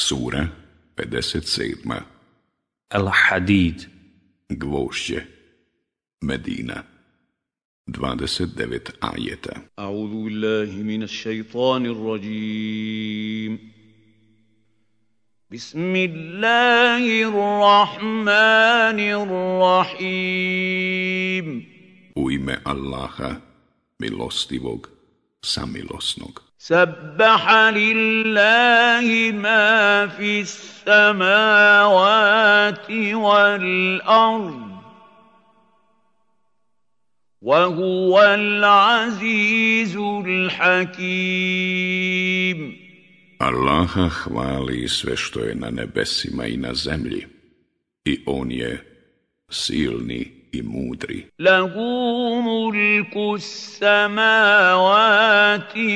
Sura 57. Al-Hadid Gvošće Medina. 29 ajeta. A'udhu billahi Shaitani shaitanir rajim. Bismillahirrahmanirrahim. U ime Allaha, milostivog, samilosnog. سبح لله ما في السماوات والأرض وهو العزيز الحكيم. الله hvali sve što je na nebesima i na zemlji. I on i mudri. Lahu mulku samavati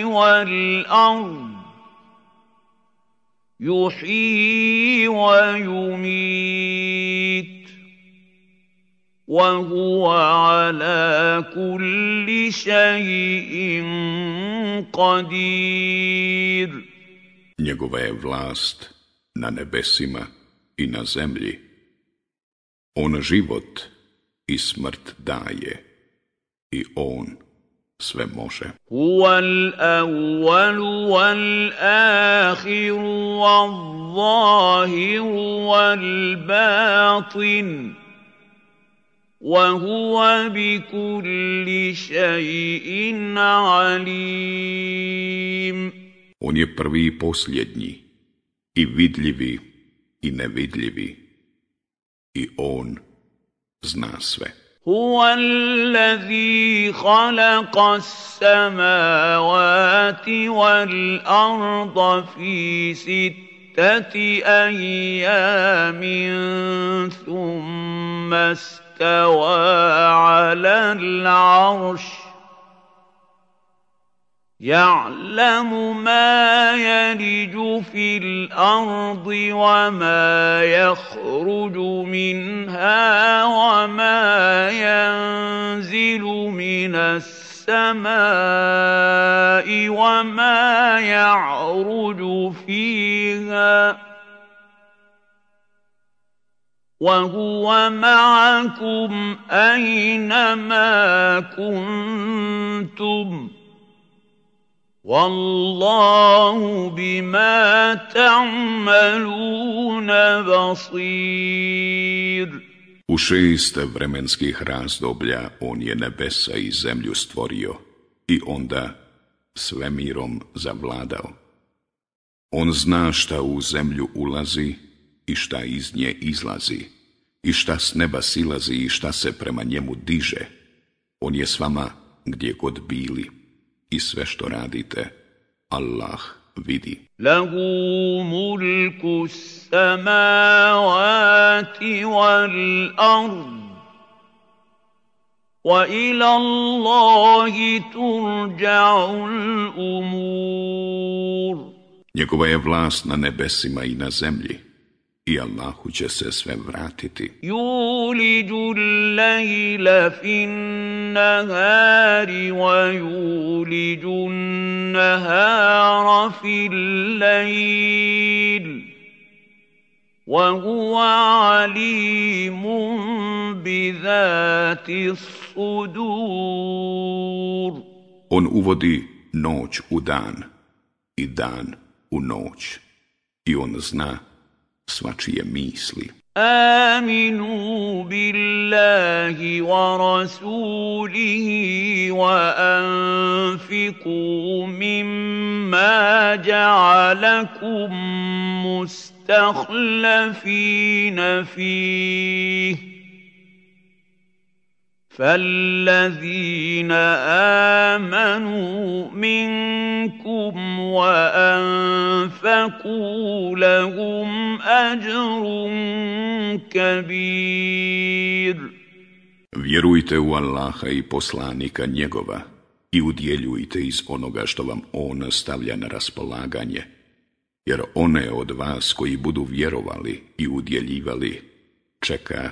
wal ard. Wa yumit. Wa huwa ala kulli shay'in qadir. Njegova je vlast na nebesima i na zemlji. On život i smrt daje. I on sve može. Huwal awwal wal akhir wal zahir wal batin. Wa huwa bi kulli shay'in alim. On je prvi i posljednji i vidljivi i nevidljivi. I on zna sve. هو الذي خلق السماوات والأرض في ستة أيام ثم استوى على العرش يعلم ما يلج في الأرض وما يخرج منها وما ينزل من السماء وما يعرج فيها وهو معكم أينما كنتم والله بما تعملون بصير U šest vremenskih razdoblja on je nebesa i zemlju stvorio i onda svemirom zavladao. On zna šta u zemlju ulazi i šta iz nje izlazi i šta s neba silazi i šta se prema njemu diže. On je s vama gdje god bili i sve što radite, Allah vidi. له ملك السماوات والأرض وإلى الله ترجع الأمور Njegova je vlast na nebesima i na zemlji I Allahu će se sve vratiti. يولج الليل في النهار ويولج النهار في الليل وهو عليم بذات الصدور On uvodi noć u dan i dan u noć. I on zna svačije misli. آمنوا بالله ورسوله وأنفقوا مما جعلكم مستخلفين فيه فالذين آمنوا منكم وأنفقوا لهم أجر كبير Vjerujte u Allaha i poslanika njegova i udjeljujte iz onoga što vam on stavlja na raspolaganje, jer one od vas koji budu vjerovali i udjeljivali čeka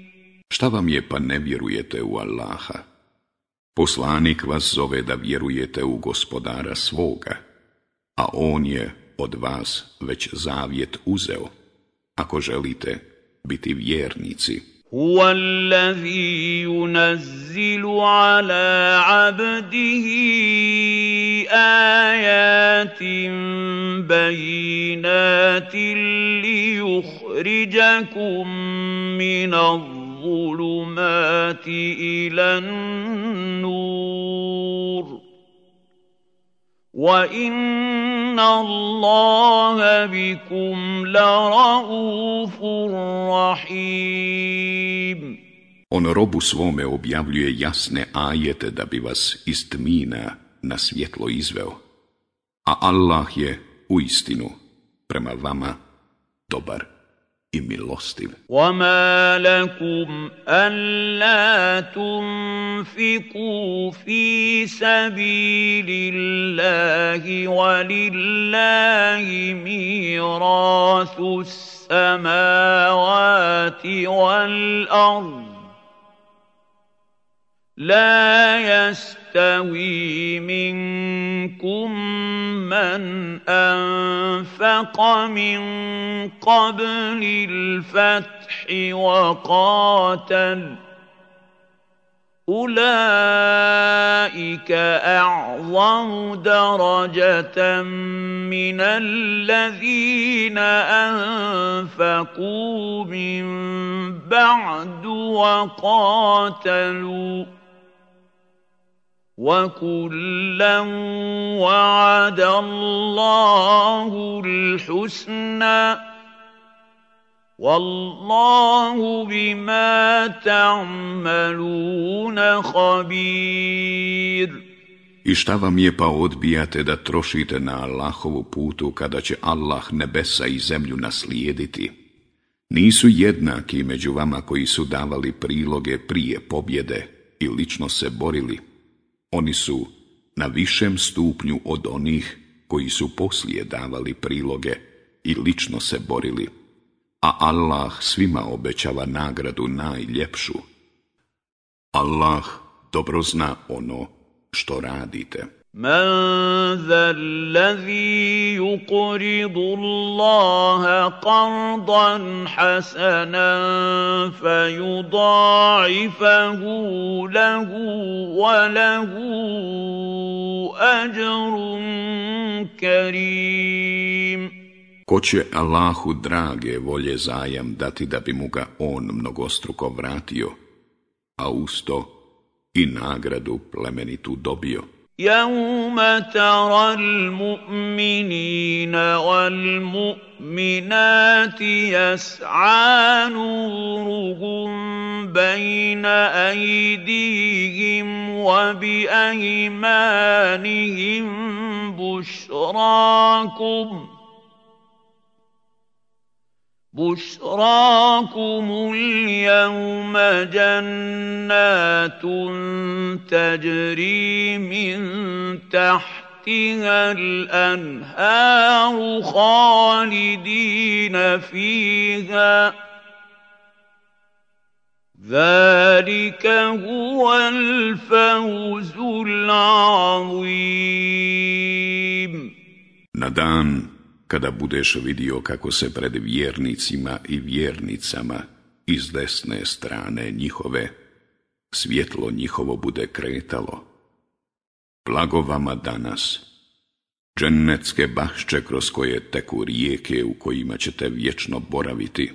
Šta vam je pa ne vjerujete u Allaha? Poslanik vas zove da vjerujete u gospodara svoga, a on je od vas već zavjet uzeo, ako želite biti vjernici. هو الذي ينزل على عبده ايات بينات ليخرجكم من الظلمات الى النور وان الله بكم لرءوف رحيم On robu svome objavljuje jasne ajete da bi vas iz tmina na svjetlo izveo, a Allah je u istinu prema vama dobar I milostiv. وما لكم الا تنفقوا في سبيل الله ولله ميراث السماوات والارض لا يستوي منكم من أنفق من قبل الفتح وقاتل. أولئك أعظم درجة من الذين أنفقوا من بعد وقاتلوا. وكلا وعد الله الحسنى والله بما تعملون خبير I šta vam je pa odbijate da trošite na Allahovu putu kada će Allah nebesa i zemlju naslijediti? Nisu jednaki među vama koji su davali priloge prije pobjede i lično se borili. oni su na višem stupnju od onih koji su poslije davali priloge i lično se borili, a Allah svima obećava nagradu najljepšu. Allah dobro zna ono što radite. من ذا الذي يقرض الله قرضا حسنا فيضاعفه له وله اجر كريم Ko će Allahu drage volje zajam dati da bi mu ga on mnogostruko vratio, a usto i nagradu plemenitu dobio. يوم ترى المؤمنين والمؤمنات يسعى نورهم بين ايديهم وبايمانهم بشراكم بشراكم اليوم جنات تجري من تحتها الانهار خالدين فيها ذلك هو الفوز العظيم. Kada budeš vidio kako se pred vjernicima i vjernicama iz desne strane njihove svjetlo njihovo bude kretalo. Blago vama danas, džennetske bašće kroz koje teku rijeke u kojima ćete vječno boraviti.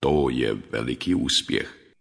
To je veliki uspjeh.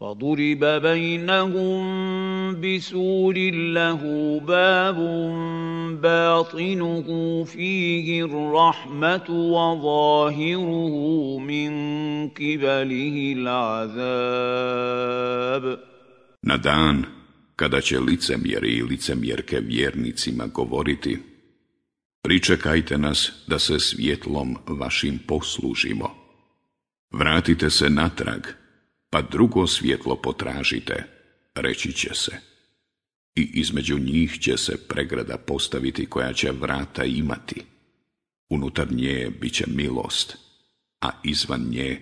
فضرب بينهم بسور له باب باطنه فيه الرحمة وظاهره من قبله العذاب Na dan kada će licemjeri i licemjerke vjernicima govoriti Pričekajte nas da se svjetlom vašim poslužimo. Vratite se natrag pa drugo svjetlo potražite, reći će se. I između njih će se pregrada postaviti koja će vrata imati. Unutar nje bit će milost, a izvan nje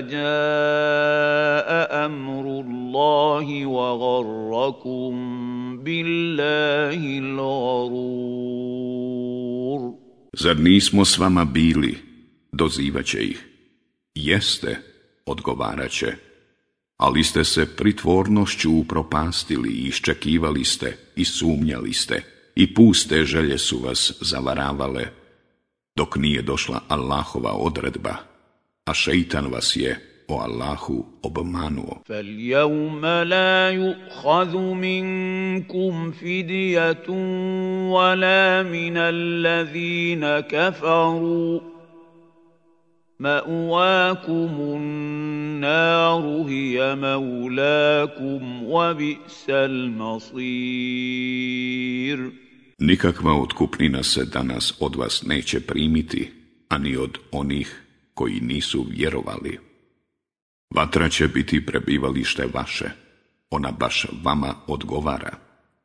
جاء أمر الله وغركم بالله الغرور Zar nismo s vama bili, dozivaće ih. Jeste, odgovarat će. ali ste se pritvornošću upropastili i iščekivali ste i sumnjali ste i puste želje su vas zavaravale, dok nije došla Allahova odredba, a šeitan vas je o Allahu obmanuo. فَالْيَوْمَ لَا يُؤْخَذُ مِنْكُمْ فِدْيَةٌ وَلَا مِنَ الَّذِينَ كَفَرُوا مأواكم النار هي مولاكم وبئس المصير Nikakva otkupnina se danas od vas neće primiti, ani od onih koji nisu vjerovali. Vatra će biti prebivalište vaše, ona baš vama odgovara,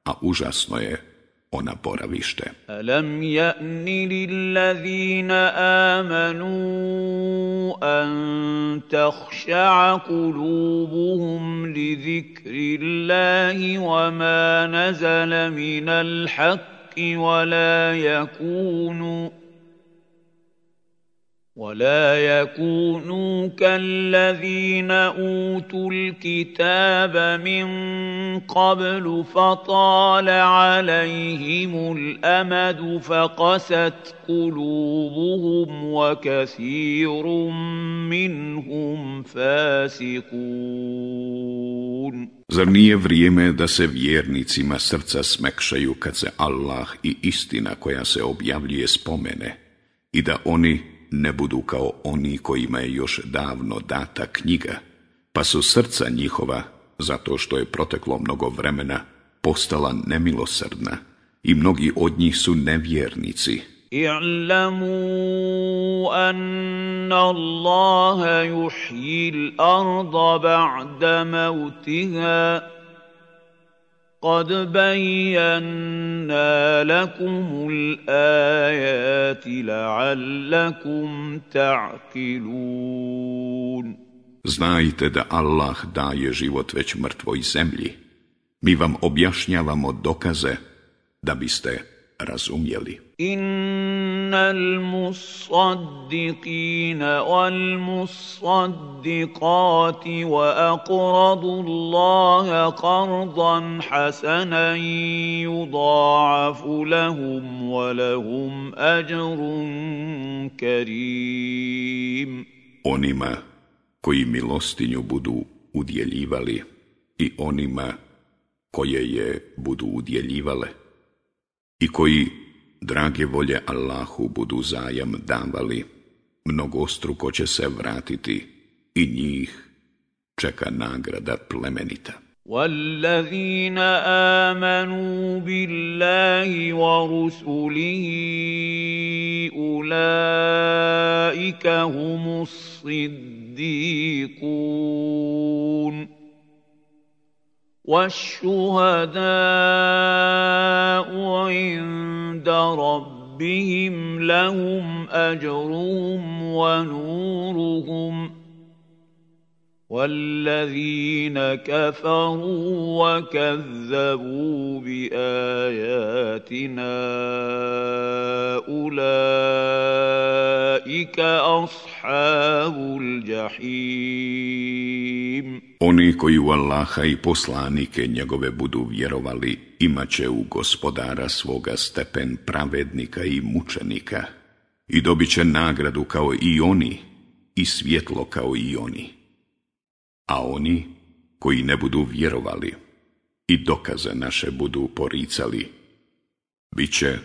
a užasno je ona boravište. Alam ja'ni lillazina amanu an takhsha'a qulubuhum li zikrillahi wa ma nazala minal haqqi wa la yakunu ولا يكونوا كالذين اوتوا الكتاب من قبل فطال عليهم الامد فقست قلوبهم وكثير منهم فاسقون Zar nije vrijeme da se vjernicima srca smekšaju kad se Allah i istina koja se objavljuje spomene i da oni ne budu kao oni kojima je još davno data knjiga, pa su srca njihova, zato što je proteklo mnogo vremena, postala nemilosrdna i mnogi od njih su nevjernici. i'lamu anna Allaha yuhyi al-arda ba'da mawtiha قد بينا لكم الآيات لعلكم تعقلون Znajte da Allah daje život već mrtvoj zemlji. Mi vam objašnjavamo dokaze da biste razumjeli. إن المصدقين والمصدقات وأقرضوا الله قرضا حسنا يضاعف لهم ولهم أجر كريم Onima koji milostinju budu udjeljivali i onima koje je budu udjeljivale i koji drage volje Allahu budu zajam davali, mnogostruko će se vratiti i njih čeka nagrada plemenita. والذين آمنوا بالله ورسله أولئك هم الصديقون والشهداء عند ربهم لهم أجرهم ونورهم والذين كفروا وكذبوا باياتنا اولئك اصحاب الجحيم Oni koji u Allaha i poslanike njegove budu vjerovali, imat će u gospodara svoga stepen pravednika i mučenika i dobit će nagradu kao i oni i svjetlo kao i oni. A oni koji ne budu vjerovali i dokaze naše budu poricali, bit će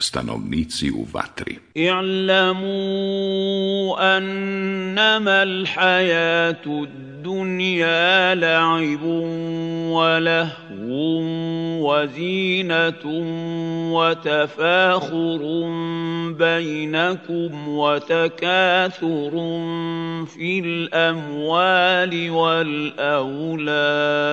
stanovnici u vatri. I'lamu annama al-hayatu dunya la'ibun wa lahvun wa zinatun wa tafakhurun bainakum wa takathurun fil amwali wal awlad.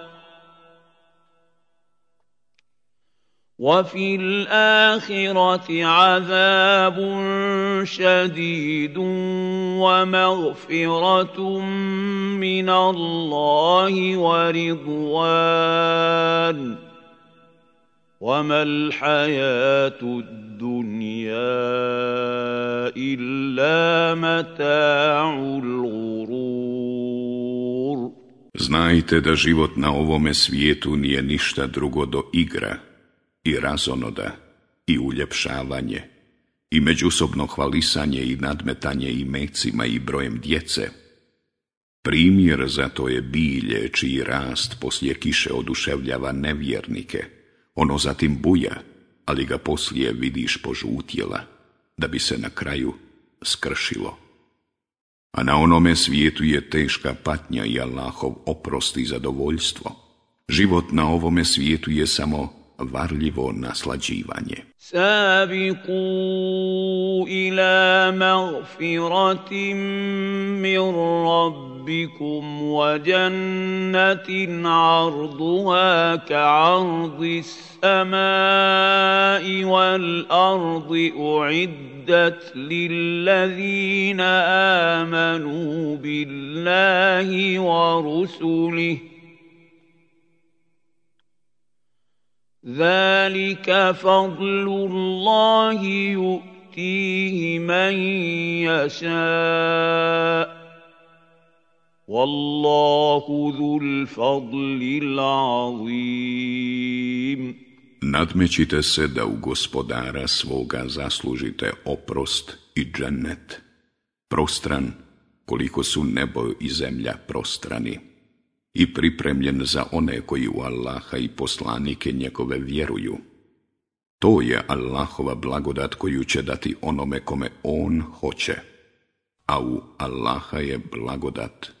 وفي الآخرة عذاب شديد ومغفرة من الله ورضوان. وما الحياة الدنيا إلا متاع الغرور. Znajte da život na ovome svijetu nije ništa drugo do igra i razonoda i uljepšavanje i međusobno hvalisanje i nadmetanje i mecima i brojem djece. Primjer za to je bilje čiji rast poslije kiše oduševljava nevjernike. Ono zatim buja, ali ga poslije vidiš požutjela, da bi se na kraju skršilo. A na onome svijetu je teška patnja i Allahov oprost i zadovoljstvo. Život na ovome svijetu je samo varljivo naslađivanje. Sabiqu ila magfiratim min rabbikum wa jannatin arduha ka'ardi samai wal ardi uiddat lillazina amanu billahi wa rusulihi ذلك فضل الله يؤتيه من يشاء والله ذو الفضل العظيم Nadmećite se da u gospodara svoga zaslužite oprost i džennet, prostran koliko su nebo i zemlja prostrani i pripremljen za one koji u Allaha i poslanike njegove vjeruju. To je Allahova blagodat koju će dati onome kome On hoće, a u Allaha je blagodat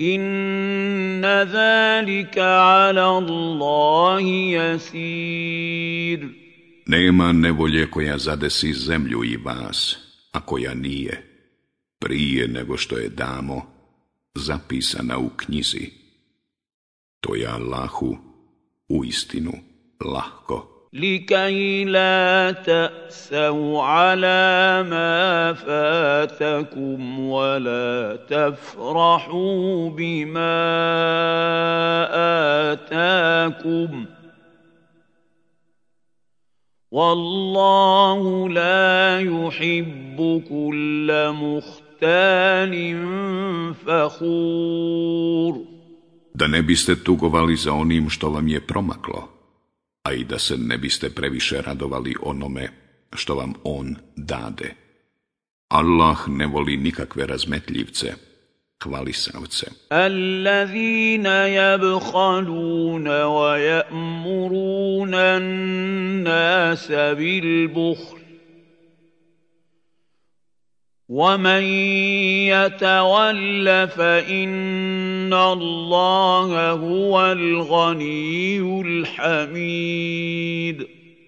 إن ذلك على الله يسير Nema nevolje koja zadesi zemlju i vas, a koja nije, prije nego što je damo, zapisana u knjizi. To je Allahu u istinu lahko. لكي لا تأسوا على ما فاتكم ولا تفرحوا بما آتاكم. والله لا يحب كل مختال فخور. Da ne biste tugovali za onim što vam je promaklo, a i da se ne biste previše radovali onome što vam on dade. Allah ne voli nikakve razmetljivce, hvalisavce. Allazina yabkhaluna wa ya'muruna an-nasa bil bukhl ومن يتول فإن الله هو الغني الحميد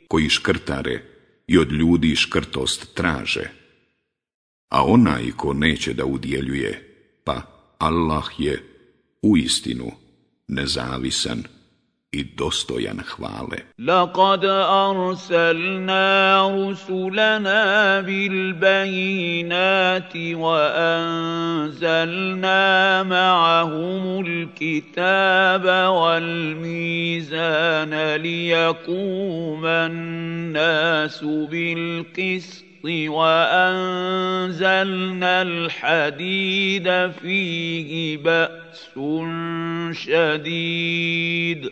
koji škrtare i od ljudi škrtost traže, a onaj ko neće da udjeljuje, pa Allah je u istinu nezavisan I dostojan hvale. Laqad arsalna rusulana bil bayinati wa anzalna ma'ahumul kitaba wal mizana liyaquma an-nasu bil qist وأنزلنا الحديد فيه بأس شديد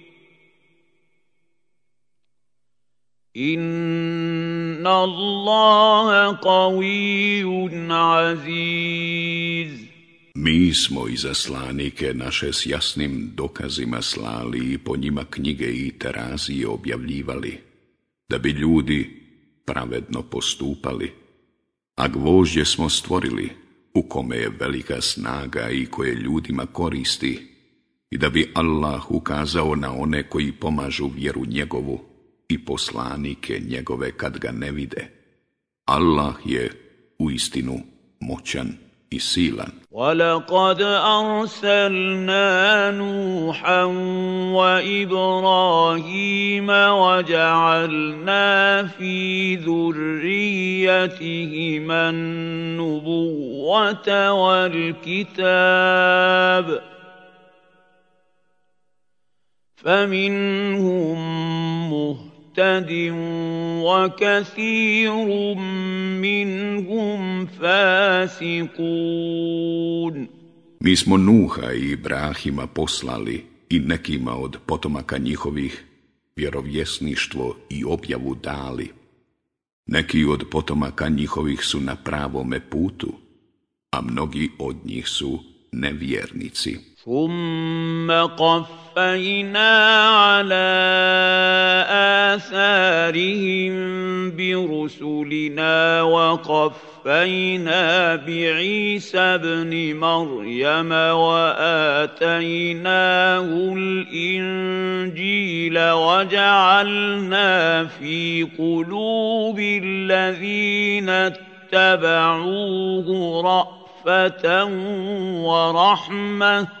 إن الله قوي عزيز Mi smo i zaslanike naše s jasnim dokazima slali i po njima knjige i terazije objavljivali, da bi ljudi pravedno postupali. A gvožđe smo stvorili, u kome je velika snaga i koje ljudima koristi, i da bi Allah ukazao na one koji pomažu vjeru njegovu i poslanike njegove kad ga ne vide. Allah je u istinu moćan i silan. وَلَقَدْ أَرْسَلْنَا نُوحًا وَإِبْرَاهِيمَ وَجَعَلْنَا فِي ذُرِّيَّتِهِمَا النُّبُوَّةَ وَالْكِتَابَ فَمِنْهُم مُّهْتَدٍ مهتد وكثير منهم فاسقون Mi smo Nuha i Ibrahima poslali i nekima od potomaka njihovih vjerovjesništvo i objavu dali. Neki od potomaka njihovih su na pravome putu, a mnogi od njih su nevjernici. ثم قفينا على آثارهم برسلنا وقفينا بعيسى ابن مريم وآتيناه الإنجيل وجعلنا في قلوب الذين اتبعوه رأفة ورحمة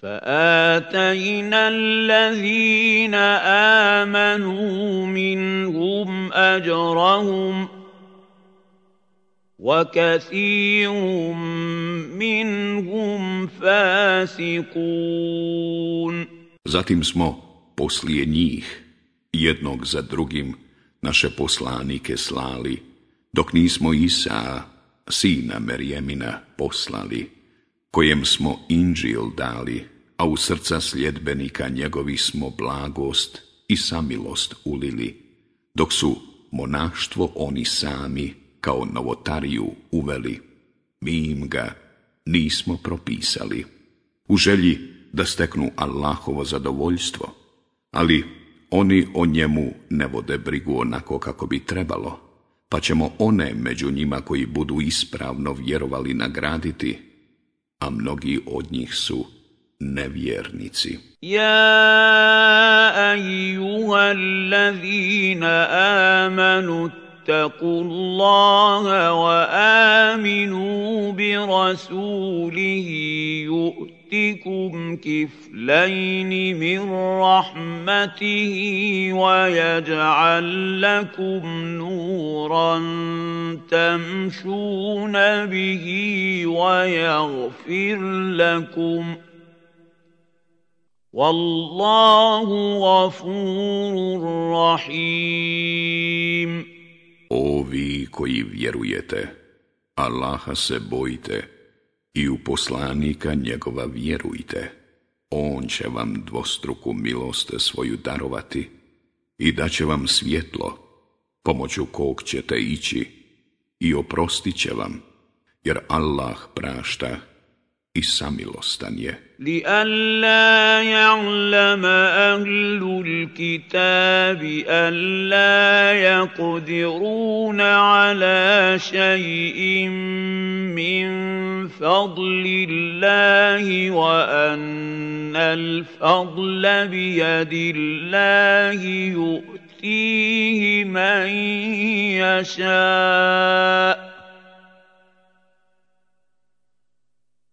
فآتينا الذين آمنوا منهم أجرهم وكثير منهم فاسقون Zatim smo poslije njih jednog za drugim naše poslanike slali, dok nismo Isa, sina Merjemina, poslali, kojem smo Inđil dali, a u srca sljedbenika njegovi smo blagost i samilost ulili, dok su monaštvo oni sami kao novotariju uveli. Mi im ga nismo propisali, u želji da steknu Allahovo zadovoljstvo, ali oni o njemu ne vode brigu onako kako bi trebalo, pa ćemo one među njima koji budu ispravno vjerovali nagraditi, a mnogi od njih su nevjernici. Ja ayyuhallazina amanu اتقوا الله وآمنوا برسوله يؤتكم كفلين من رحمته ويجعل لكم نورا تمشون به ويغفر لكم Wallahu gafurur rahim. O vi koji vjerujete, Allaha se bojite i u poslanika njegova vjerujte. On će vam dvostruku milost svoju darovati i daće vam svjetlo, pomoću kog ćete ići i oprostit će vam, jer Allah prašta i samilostan je. لئلا يعلم أهل الكتاب ألا يقدرون على شيء من فضل الله وأن الفضل بيد الله يؤتيه من يشاء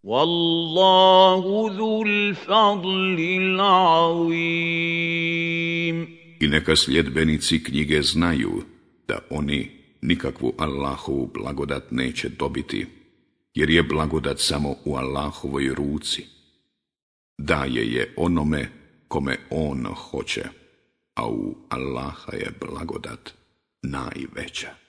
Wallahu dhul fadlil I neka sljedbenici knjige znaju da oni nikakvu Allahovu blagodat neće dobiti, jer je blagodat samo u Allahovoj ruci. Daje je onome kome on hoće, a u Allaha je blagodat najveća.